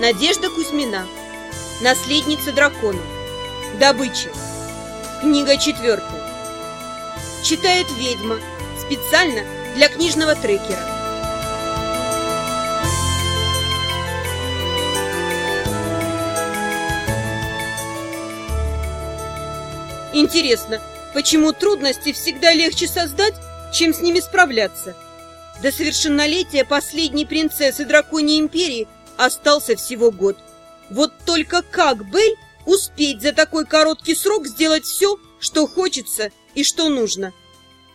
Надежда Кузьмина. Наследница дракона. Добыча. Книга четвертая. Читает ведьма. Специально для книжного трекера. Интересно, почему трудности всегда легче создать, чем с ними справляться? До совершеннолетия последней принцессы Драконьей Империи остался всего год. Вот только как Бель успеть за такой короткий срок сделать все, что хочется и что нужно?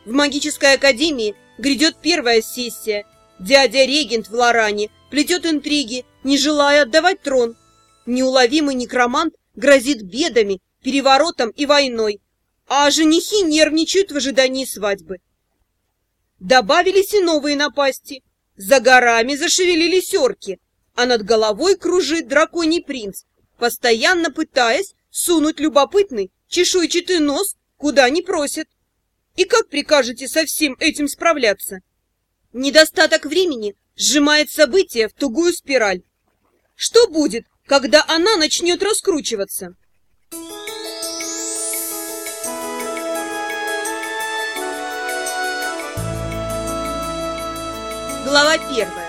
В магической академии грядет первая сессия. Дядя Регент в Лоране плетет интриги, не желая отдавать трон. Неуловимый некромант грозит бедами, переворотом и войной, а женихи нервничают в ожидании свадьбы. Добавились и новые напасти. За горами зашевелились орки, а над головой кружит драконий принц, постоянно пытаясь сунуть любопытный чешуйчатый нос куда не просят. И как прикажете со всем этим справляться? Недостаток времени сжимает события в тугую спираль. Что будет, когда она начнет раскручиваться? Глава первая.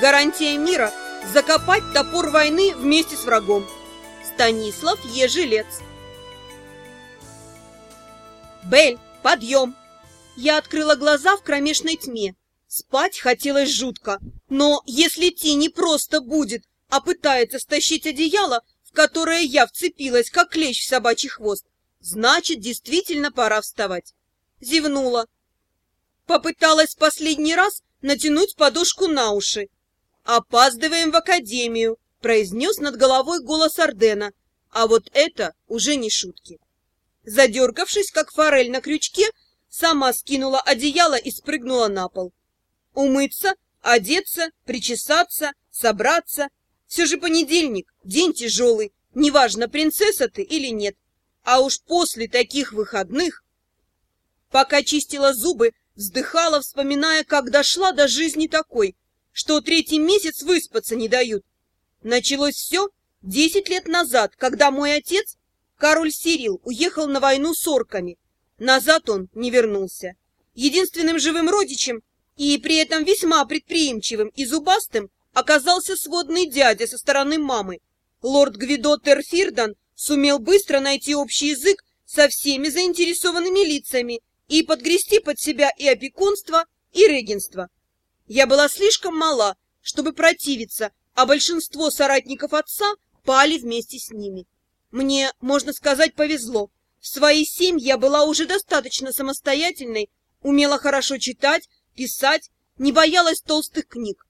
Гарантия мира – закопать топор войны вместе с врагом. Станислав Ежелец. Бель, подъем! Я открыла глаза в кромешной тьме. Спать хотелось жутко, но если Ти не просто будет, а пытается стащить одеяло, в которое я вцепилась, как клещ в собачий хвост, значит, действительно пора вставать. Зевнула. Попыталась последний раз натянуть подушку на уши. «Опаздываем в академию», — произнес над головой голос Ордена. А вот это уже не шутки. Задергавшись, как форель на крючке, сама скинула одеяло и спрыгнула на пол. Умыться, одеться, причесаться, собраться. Все же понедельник, день тяжелый, неважно, принцесса ты или нет. А уж после таких выходных... Пока чистила зубы, Вздыхала, вспоминая, как дошла до жизни такой, что третий месяц выспаться не дают. Началось все десять лет назад, когда мой отец, король Сирил, уехал на войну с орками. Назад он не вернулся. Единственным живым родичем и при этом весьма предприимчивым и зубастым оказался сводный дядя со стороны мамы. Лорд Гвидо Терфирдан сумел быстро найти общий язык со всеми заинтересованными лицами и подгрести под себя и опекунство, и регенство. Я была слишком мала, чтобы противиться, а большинство соратников отца пали вместе с ними. Мне, можно сказать, повезло. В свои семь я была уже достаточно самостоятельной, умела хорошо читать, писать, не боялась толстых книг.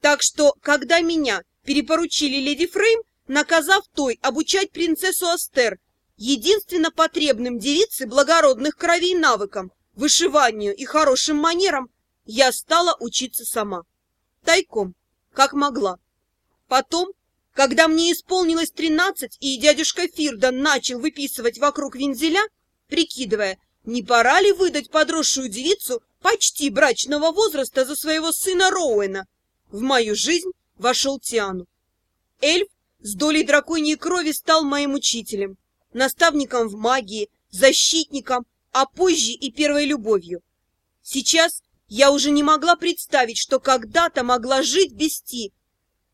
Так что, когда меня перепоручили леди Фрейм, наказав той обучать принцессу Астер единственно потребным девице благородных кровей навыкам, вышиванию и хорошим манерам, я стала учиться сама. Тайком, как могла. Потом, когда мне исполнилось тринадцать, и дядюшка Фирдан начал выписывать вокруг вензеля, прикидывая, не пора ли выдать подросшую девицу почти брачного возраста за своего сына Роуэна, в мою жизнь вошел Тиану. Эльф с долей драконьей крови стал моим учителем наставником в магии, защитником, а позже и первой любовью. Сейчас я уже не могла представить, что когда-то могла жить без Ти,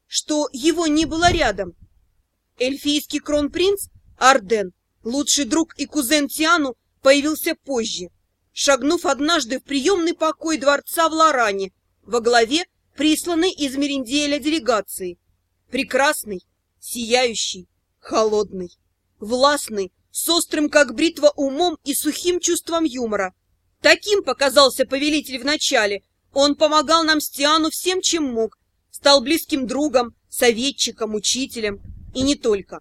что его не было рядом. Эльфийский кронпринц Арден, лучший друг и кузен Тиану, появился позже, шагнув однажды в приемный покой дворца в Лоране, во главе присланной из Мериндиэля делегации. Прекрасный, сияющий, холодный властный, с острым, как бритва, умом и сухим чувством юмора. Таким показался повелитель вначале. Он помогал нам с Тиану всем, чем мог. Стал близким другом, советчиком, учителем. И не только.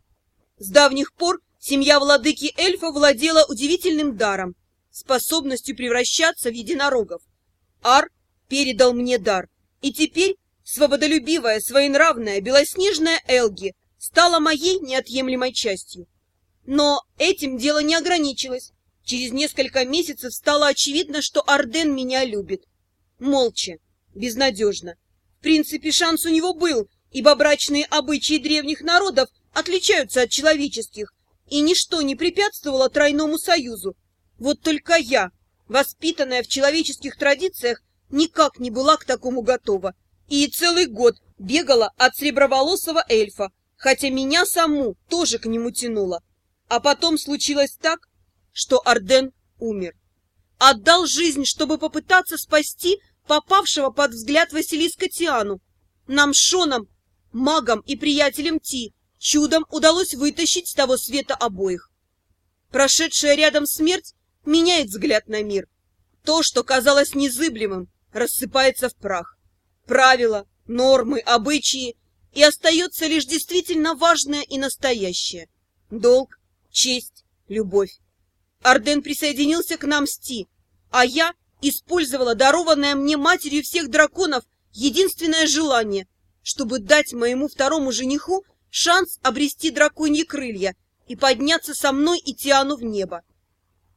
С давних пор семья владыки эльфа владела удивительным даром, способностью превращаться в единорогов. Ар передал мне дар. И теперь свободолюбивая, своенравная, белоснежная Элги стала моей неотъемлемой частью. Но этим дело не ограничилось. Через несколько месяцев стало очевидно, что Арден меня любит. Молча, безнадежно. В принципе, шанс у него был, ибо брачные обычаи древних народов отличаются от человеческих, и ничто не препятствовало тройному союзу. Вот только я, воспитанная в человеческих традициях, никак не была к такому готова, и целый год бегала от среброволосого эльфа, хотя меня саму тоже к нему тянуло. А потом случилось так, что Арден умер. Отдал жизнь, чтобы попытаться спасти попавшего под взгляд Василиска Тиану. Нам Шоном, магом и приятелем Ти, чудом удалось вытащить с того света обоих. Прошедшая рядом смерть меняет взгляд на мир. То, что казалось незыблемым, рассыпается в прах. Правила, нормы, обычаи, и остается лишь действительно важное и настоящее. Долг, честь, любовь. Арден присоединился к нам с Ти, а я использовала дарованное мне матерью всех драконов единственное желание, чтобы дать моему второму жениху шанс обрести драконьи крылья и подняться со мной и Тиану в небо.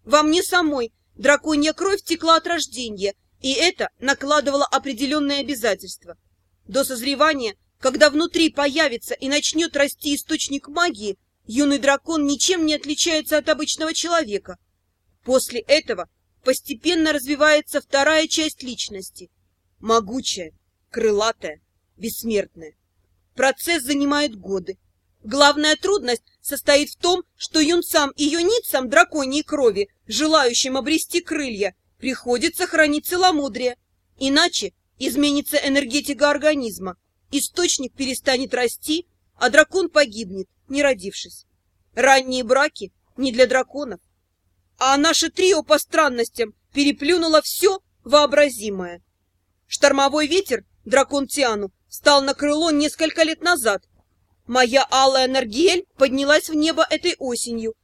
Во мне самой драконья кровь текла от рождения, и это накладывало определенные обязательства. До созревания, когда внутри появится и начнет расти источник магии, юный дракон ничем не отличается от обычного человека. После этого постепенно развивается вторая часть личности. Могучая, крылатая, бессмертная. Процесс занимает годы. Главная трудность состоит в том, что юнцам и юницам драконьей крови, желающим обрести крылья, приходится хранить целомудрие. Иначе изменится энергетика организма, источник перестанет расти, а дракон погибнет, не родившись. Ранние браки не для драконов. А наше трио по странностям переплюнуло все вообразимое. Штормовой ветер, дракон Тиану, стал на крыло несколько лет назад. Моя алая Наргиэль поднялась в небо этой осенью.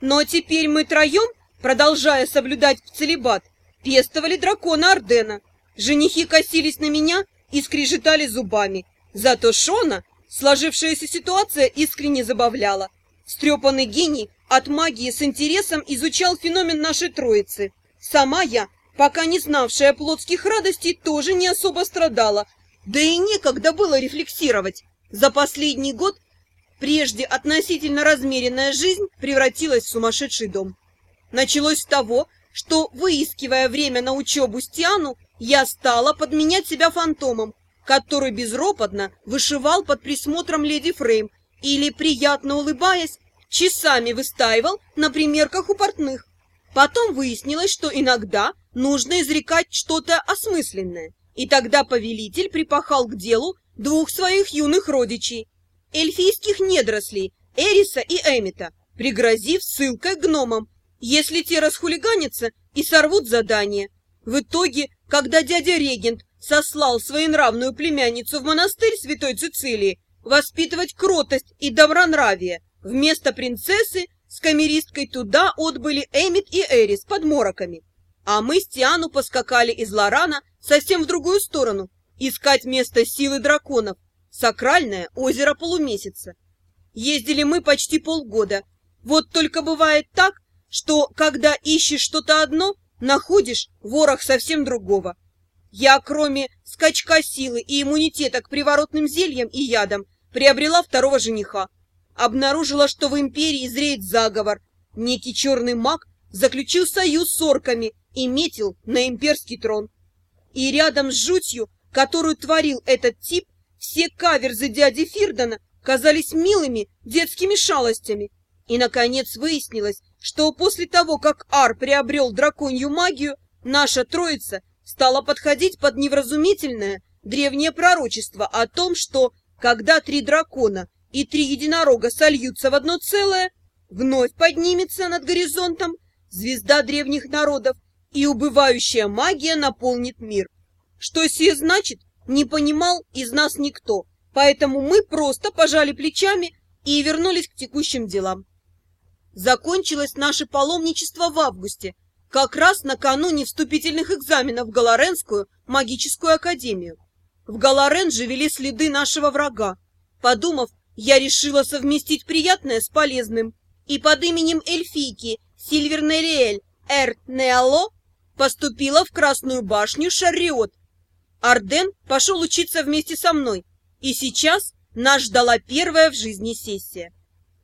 Но теперь мы троем, продолжая соблюдать целебат, пестовали дракона Ордена. Женихи косились на меня и скрежетали зубами. Зато Шона сложившаяся ситуация искренне забавляла. Стрепанный гений от магии с интересом изучал феномен нашей троицы. Сама я, пока не знавшая плотских радостей, тоже не особо страдала. Да и некогда было рефлексировать. За последний год прежде относительно размеренная жизнь превратилась в сумасшедший дом. Началось с того, что, выискивая время на учебу Стиану, я стала подменять себя фантомом, который безропотно вышивал под присмотром леди Фрейм или, приятно улыбаясь, часами выстаивал на примерках у портных. Потом выяснилось, что иногда нужно изрекать что-то осмысленное, и тогда повелитель припахал к делу двух своих юных родичей, эльфийских недорослей, Эриса и Эмита, пригрозив ссылкой гномам, если те расхулиганятся и сорвут задание. В итоге, когда дядя регент сослал своенравную племянницу в монастырь Святой Цицилии воспитывать кротость и добронравие, вместо принцессы с камеристкой туда отбыли Эмит и Эрис под мороками. А мы с Тиану поскакали из Лорана совсем в другую сторону, искать место силы драконов, сакральное озеро полумесяца. Ездили мы почти полгода. Вот только бывает так, что, когда ищешь что-то одно, находишь ворох совсем другого. Я, кроме скачка силы и иммунитета к приворотным зельям и ядам, приобрела второго жениха. Обнаружила, что в империи зреет заговор. Некий черный маг заключил союз с орками и метил на имперский трон. И рядом с жутью, которую творил этот тип, все каверзы дяди Фирдона казались милыми детскими шалостями. И, наконец, выяснилось, что после того, как Ар приобрел драконью магию, наша троица стала подходить под невразумительное древнее пророчество о том, что, когда три дракона и три единорога сольются в одно целое, вновь поднимется над горизонтом звезда древних народов, и убывающая магия наполнит мир. Что сие значит, не понимал из нас никто, поэтому мы просто пожали плечами и вернулись к текущим делам. Закончилось наше паломничество в августе, как раз накануне вступительных экзаменов в Галаренскую магическую академию. В Галарен же вели следы нашего врага. Подумав, я решила совместить приятное с полезным, и под именем эльфийки Сильвернериэль Эрт Неало поступила в Красную башню Шарриот. Арден пошел учиться вместе со мной. И сейчас нас ждала первая в жизни сессия.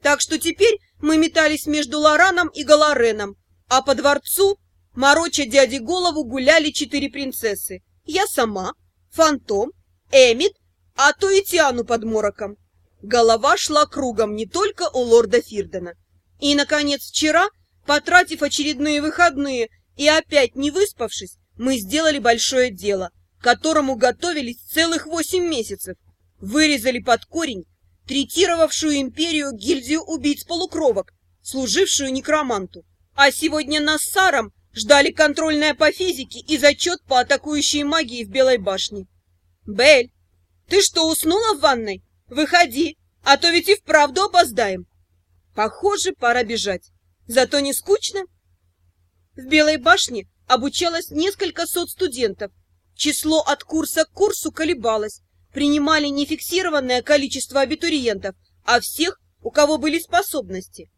Так что теперь мы метались между Лораном и Галареном, а по дворцу, мороча дяде голову, гуляли четыре принцессы. Я сама, Фантом, Эмит, а то и Тиану под мороком. Голова шла кругом не только у лорда Фирдена. И, наконец, вчера, потратив очередные выходные и опять не выспавшись, мы сделали большое дело, которому готовились целых восемь месяцев. Вырезали под корень третировавшую империю гильдию убийц-полукровок, служившую некроманту. А сегодня нас с Саром ждали контрольная по физике и зачет по атакующей магии в Белой башне. Бель, ты что, уснула в ванной? Выходи, а то ведь и вправду опоздаем. Похоже, пора бежать. Зато не скучно. В Белой башне обучалось несколько сот студентов. Число от курса к курсу колебалось. Принимали не фиксированное количество абитуриентов, а всех, у кого были способности.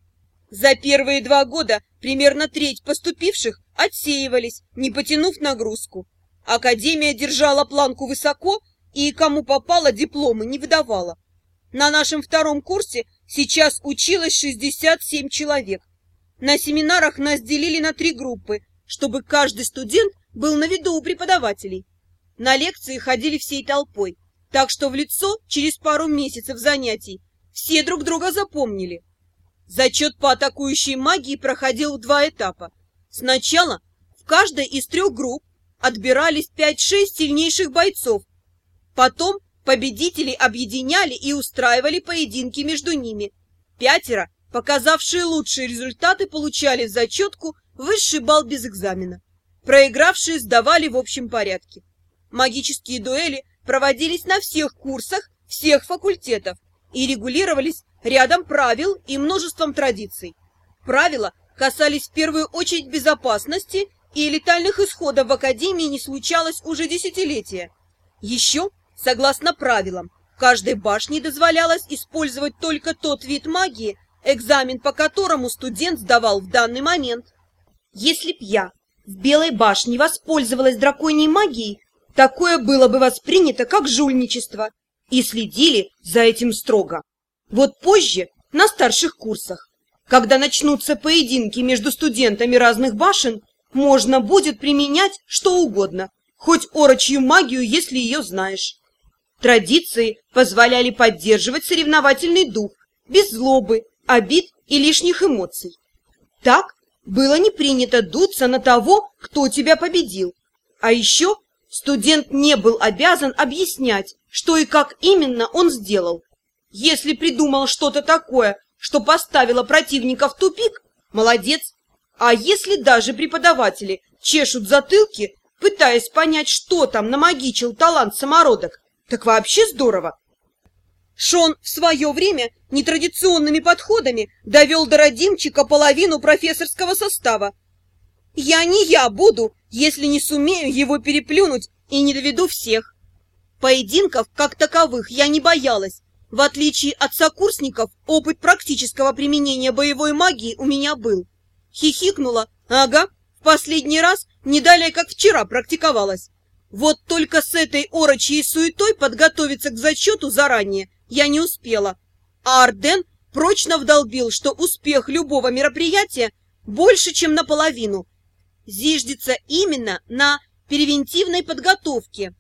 За первые два года примерно треть поступивших отсеивались, не потянув нагрузку. Академия держала планку высоко и кому попало дипломы не выдавала. На нашем втором курсе сейчас училось 67 человек. На семинарах нас делили на три группы, чтобы каждый студент был на виду у преподавателей. На лекции ходили всей толпой, так что в лицо через пару месяцев занятий все друг друга запомнили. Зачет по атакующей магии проходил в два этапа. Сначала в каждой из трех групп отбирались 5-6 сильнейших бойцов. Потом победителей объединяли и устраивали поединки между ними. Пятеро, показавшие лучшие результаты, получали в зачетку высший балл без экзамена. Проигравшие сдавали в общем порядке. Магические дуэли проводились на всех курсах всех факультетов и регулировались рядом правил и множеством традиций. Правила касались в первую очередь безопасности, и летальных исходов в Академии не случалось уже десятилетия. Еще, согласно правилам, каждой башне дозволялось использовать только тот вид магии, экзамен по которому студент сдавал в данный момент. Если б я в Белой башне воспользовалась драконьей магией, такое было бы воспринято как жульничество, и следили за этим строго. Вот позже, на старших курсах, когда начнутся поединки между студентами разных башен, можно будет применять что угодно, хоть орочью магию, если ее знаешь. Традиции позволяли поддерживать соревновательный дух, без злобы, обид и лишних эмоций. Так было не принято дуться на того, кто тебя победил. А еще студент не был обязан объяснять, что и как именно он сделал. Если придумал что-то такое, что поставило противника в тупик, молодец. А если даже преподаватели чешут затылки, пытаясь понять, что там намагичил талант самородок, так вообще здорово. Шон в свое время нетрадиционными подходами довел до родимчика половину профессорского состава. Я не я буду, если не сумею его переплюнуть и не доведу всех. Поединков, как таковых, я не боялась. В отличие от сокурсников, опыт практического применения боевой магии у меня был. Хихикнула. Ага, в последний раз не далее, как вчера практиковалась. Вот только с этой орочьей суетой подготовиться к зачету заранее я не успела. А Арден прочно вдолбил, что успех любого мероприятия больше, чем наполовину. Зиждется именно на превентивной подготовке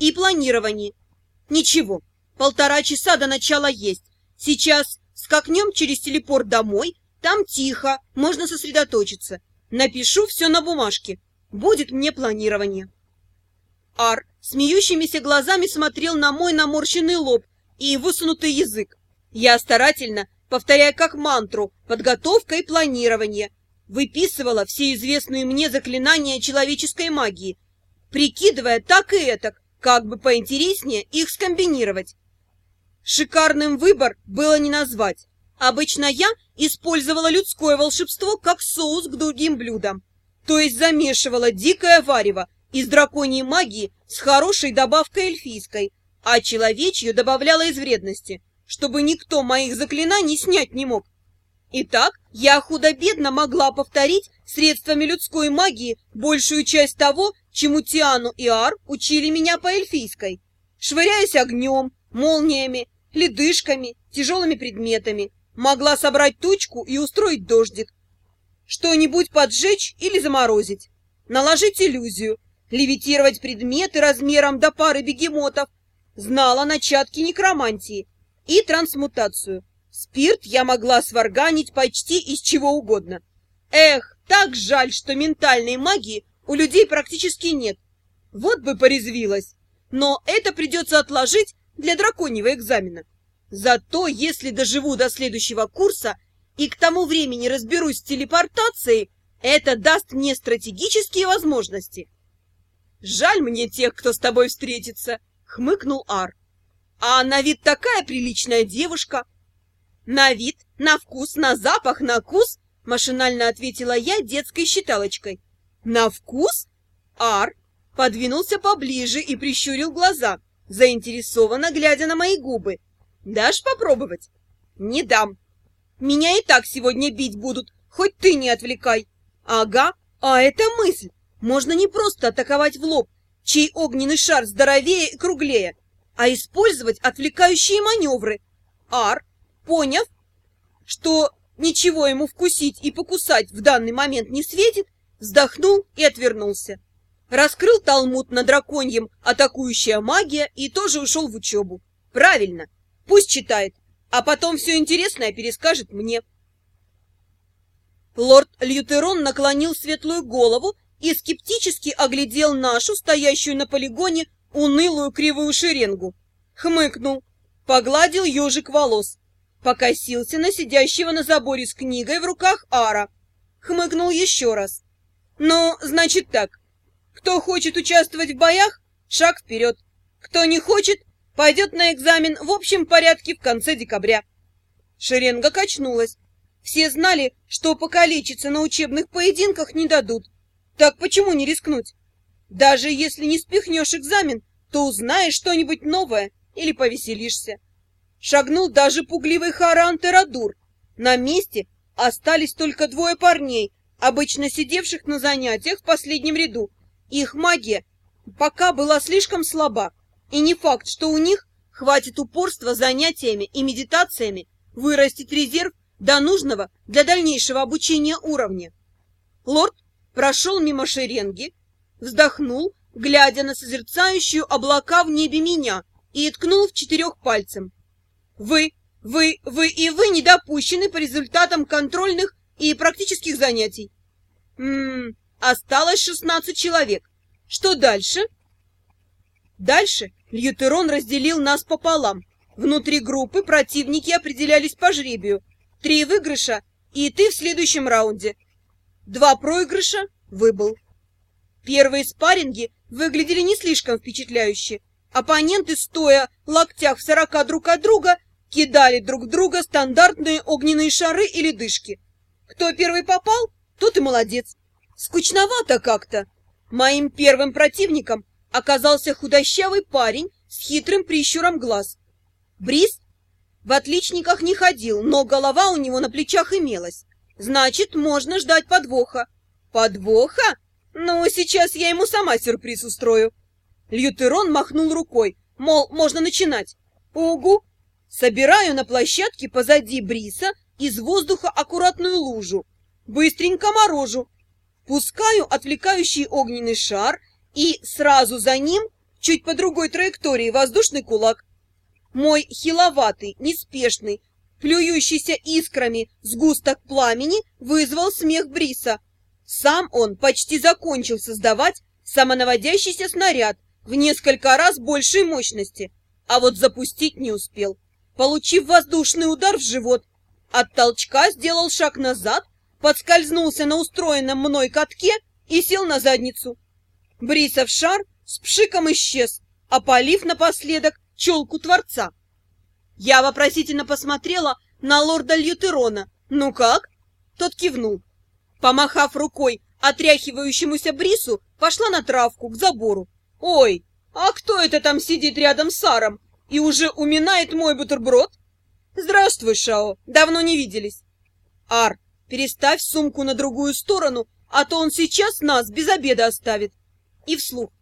и планировании. Ничего, полтора часа до начала есть. Сейчас скакнем через телепорт домой там тихо, можно сосредоточиться. Напишу все на бумажке. Будет мне планирование. Ар смеющимися глазами смотрел на мой наморщенный лоб и высунутый язык. Я старательно, повторяя как мантру, подготовка и планирование, выписывала все известные мне заклинания человеческой магии, прикидывая так и этак, как бы поинтереснее их скомбинировать. Шикарным выбор было не назвать. Обычно я использовала людское волшебство как соус к другим блюдам, то есть замешивала дикое варево из драконьей магии с хорошей добавкой эльфийской, а человечью добавляла из вредности, чтобы никто моих заклинаний снять не мог. Итак, я худо-бедно могла повторить средствами людской магии большую часть того, чему Тиану и Ар учили меня по эльфийской, швыряясь огнем, молниями, ледышками, тяжелыми предметами. Могла собрать тучку и устроить дождик. Что-нибудь поджечь или заморозить. Наложить иллюзию, левитировать предметы размером до пары бегемотов. Знала начатки некромантии и трансмутацию. Спирт я могла сварганить почти из чего угодно. Эх, так жаль, что ментальной магии у людей практически нет. Вот бы порезвилась. Но это придется отложить для драконьего экзамена. Зато, если доживу до следующего курса и к тому времени разберусь с телепортацией, это даст мне стратегические возможности. Жаль мне тех, кто с тобой встретится, хмыкнул Ар. А на вид такая приличная девушка. На вид, на вкус, на запах, на вкус, машинально ответила я детской считалочкой. На вкус? Ар подвинулся поближе и прищурил глаза, заинтересованно глядя на мои губы. «Дашь попробовать?» «Не дам. Меня и так сегодня бить будут, хоть ты не отвлекай». «Ага, а это мысль. Можно не просто атаковать в лоб, чей огненный шар здоровее и круглее, а использовать отвлекающие маневры. Ар, поняв, что ничего ему вкусить и покусать в данный момент не светит, вздохнул и отвернулся. Раскрыл талмуд на драконьем «Атакующая магия» и тоже ушел в учебу. Правильно, пусть читает, а потом все интересное перескажет мне. Лорд Лютерон наклонил светлую голову и скептически оглядел нашу, стоящую на полигоне, унылую кривую шеренгу. Хмыкнул, погладил ежик волос, покосился на сидящего на заборе с книгой в руках Ара. Хмыкнул еще раз. «Ну, значит так, кто хочет участвовать в боях, шаг вперед. Кто не хочет, пойдет на экзамен в общем порядке в конце декабря. Шеренга качнулась. Все знали, что покалечиться на учебных поединках не дадут. Так почему не рискнуть? Даже если не спихнешь экзамен, то узнаешь что-нибудь новое или повеселишься. Шагнул даже пугливый Харан Терадур. На месте остались только двое парней, обычно сидевших на занятиях в последнем ряду, их магия пока была слишком слаба, и не факт, что у них хватит упорства занятиями и медитациями вырастить резерв до нужного для дальнейшего обучения уровня. Лорд прошел мимо шеренги, вздохнул, глядя на созерцающую облака в небе меня, и ткнул в четырех пальцем. «Вы, вы, вы и вы не допущены по результатам контрольных и практических занятий». «Ммм, Осталось шестнадцать человек. Что дальше? Дальше Льютерон разделил нас пополам. Внутри группы противники определялись по жребию. Три выигрыша, и ты в следующем раунде. Два проигрыша — выбыл. Первые спарринги выглядели не слишком впечатляюще. Оппоненты, стоя локтях в сорока друг от друга, кидали друг в друга стандартные огненные шары или дышки. Кто первый попал, тот и молодец. Скучновато как-то. Моим первым противником оказался худощавый парень с хитрым прищуром глаз. Бриз в отличниках не ходил, но голова у него на плечах имелась. Значит, можно ждать подвоха. Подвоха? Ну, сейчас я ему сама сюрприз устрою. Льютерон махнул рукой, мол, можно начинать. Угу. Собираю на площадке позади Бриса из воздуха аккуратную лужу. Быстренько морожу, Пускаю отвлекающий огненный шар и сразу за ним, чуть по другой траектории, воздушный кулак. Мой хиловатый, неспешный, плюющийся искрами сгусток пламени вызвал смех Бриса. Сам он почти закончил создавать самонаводящийся снаряд в несколько раз большей мощности, а вот запустить не успел. Получив воздушный удар в живот, от толчка сделал шаг назад подскользнулся на устроенном мной катке и сел на задницу. Брисов шар с пшиком исчез, опалив напоследок челку Творца. Я вопросительно посмотрела на лорда Льютерона. «Ну как?» Тот кивнул. Помахав рукой отряхивающемуся Брису, пошла на травку к забору. «Ой, а кто это там сидит рядом с Саром и уже уминает мой бутерброд?» «Здравствуй, Шао, давно не виделись». «Ар, Переставь сумку на другую сторону, а то он сейчас нас без обеда оставит. И вслух.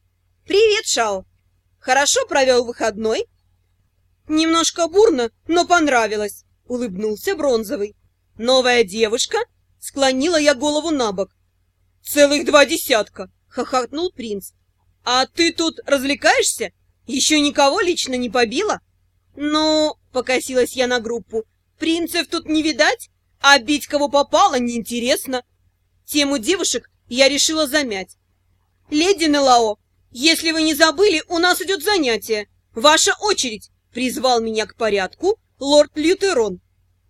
Привет, Шао. Хорошо провел выходной? Немножко бурно, но понравилось, улыбнулся Бронзовый. Новая девушка? Склонила я голову на бок. Целых два десятка, хохотнул принц. А ты тут развлекаешься? Еще никого лично не побила? Ну, покосилась я на группу. Принцев тут не видать, а бить кого попало неинтересно. Тему девушек я решила замять. «Леди Нелао, если вы не забыли, у нас идет занятие. Ваша очередь!» Призвал меня к порядку лорд Лютерон.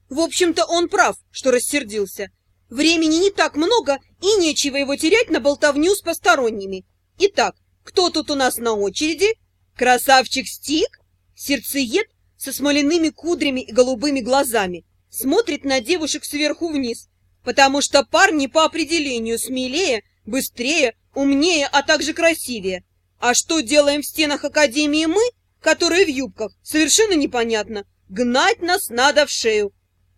В общем-то, он прав, что рассердился. Времени не так много, и нечего его терять на болтовню с посторонними. Итак, кто тут у нас на очереди? Красавчик Стик? Сердцеед со смоляными кудрями и голубыми глазами. Смотрит на девушек сверху вниз, потому что парни по определению смелее, быстрее, умнее, а также красивее. А что делаем в стенах Академии мы, которые в юбках, совершенно непонятно. Гнать нас надо в шею.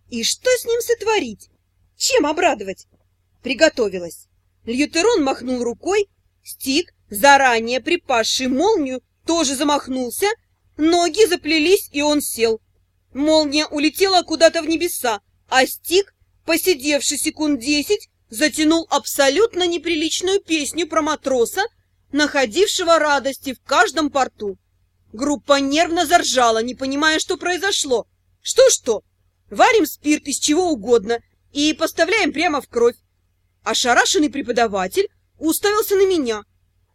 И что с ним сотворить? Чем обрадовать? Приготовилась. Льютерон махнул рукой, Стик, заранее припасший молнию, тоже замахнулся, ноги заплелись, и он сел. Молния улетела куда-то в небеса, а Стик, посидевший секунд десять, затянул абсолютно неприличную песню про матроса, находившего радости в каждом порту. Группа нервно заржала, не понимая, что произошло. Что-что? Варим спирт из чего угодно и поставляем прямо в кровь. Ошарашенный преподаватель уставился на меня.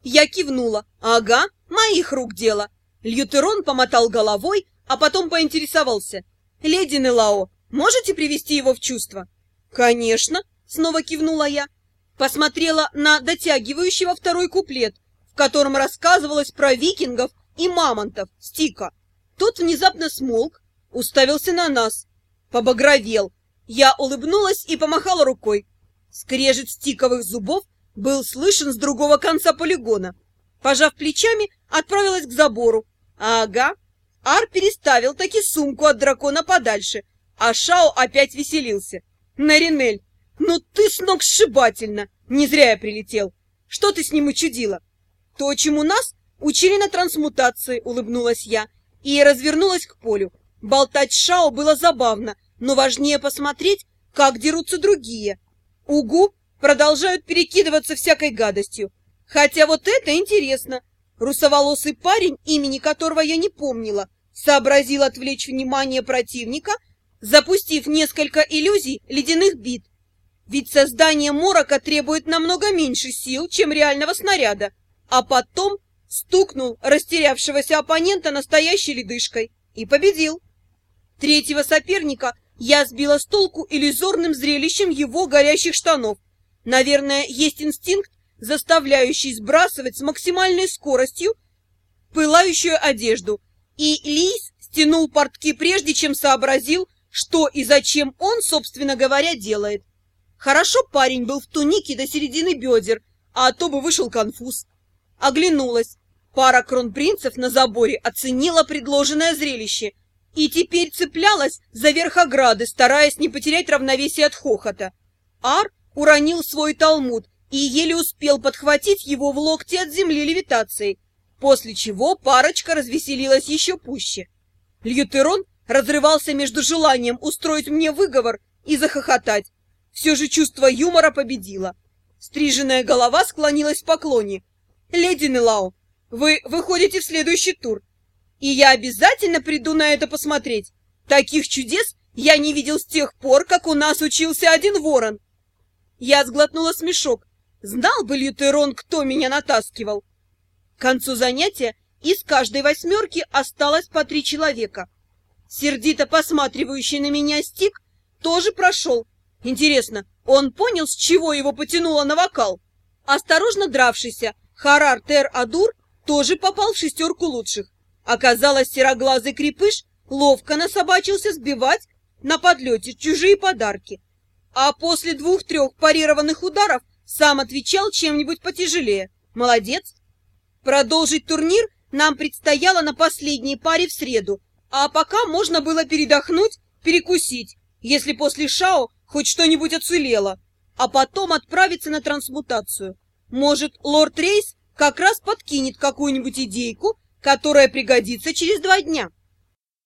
Я кивнула. Ага, моих рук дело. Льютерон помотал головой, а потом поинтересовался. «Леди Нелао, можете привести его в чувство?» «Конечно», — снова кивнула я. Посмотрела на дотягивающего второй куплет, в котором рассказывалось про викингов и мамонтов, Стика. Тот внезапно смолк, уставился на нас, побагровел. Я улыбнулась и помахала рукой. Скрежет стиковых зубов был слышен с другого конца полигона. Пожав плечами, отправилась к забору. Ага, Ар переставил таки сумку от дракона подальше, а Шао опять веселился. Наринель, ну ты с ног сшибательно! Не зря я прилетел. Что ты с ним учудила? То, чему нас учили на трансмутации, улыбнулась я и развернулась к полю. Болтать с Шао было забавно, но важнее посмотреть, как дерутся другие. Угу продолжают перекидываться всякой гадостью. Хотя вот это интересно. Русоволосый парень, имени которого я не помнила, сообразил отвлечь внимание противника, запустив несколько иллюзий ледяных бит. Ведь создание морока требует намного меньше сил, чем реального снаряда, а потом стукнул растерявшегося оппонента настоящей ледышкой и победил. Третьего соперника я сбила с толку иллюзорным зрелищем его горящих штанов. Наверное, есть инстинкт, заставляющий сбрасывать с максимальной скоростью пылающую одежду, и Лис стянул портки прежде, чем сообразил, что и зачем он, собственно говоря, делает. Хорошо парень был в тунике до середины бедер, а то бы вышел конфуз. Оглянулась. Пара кронпринцев на заборе оценила предложенное зрелище и теперь цеплялась за верх ограды, стараясь не потерять равновесие от хохота. Ар уронил свой талмуд и еле успел подхватить его в локте от земли левитацией, после чего парочка развеселилась еще пуще. Льютерон разрывался между желанием устроить мне выговор и захохотать. Все же чувство юмора победило. Стриженная голова склонилась в поклоне. «Леди Нелао, вы выходите в следующий тур, и я обязательно приду на это посмотреть. Таких чудес я не видел с тех пор, как у нас учился один ворон». Я сглотнула смешок. Знал бы Лютерон, кто меня натаскивал. К концу занятия из каждой восьмерки осталось по три человека. Сердито посматривающий на меня Стик тоже прошел. Интересно, он понял, с чего его потянуло на вокал? Осторожно дравшийся Харар Тер Адур тоже попал в шестерку лучших. Оказалось, сероглазый крепыш ловко насобачился сбивать на подлете чужие подарки. А после двух-трех парированных ударов сам отвечал чем-нибудь потяжелее. Молодец. Продолжить турнир нам предстояло на последней паре в среду, а пока можно было передохнуть, перекусить, если после шао хоть что-нибудь оцелело, а потом отправиться на трансмутацию. Может, лорд Рейс как раз подкинет какую-нибудь идейку, которая пригодится через два дня.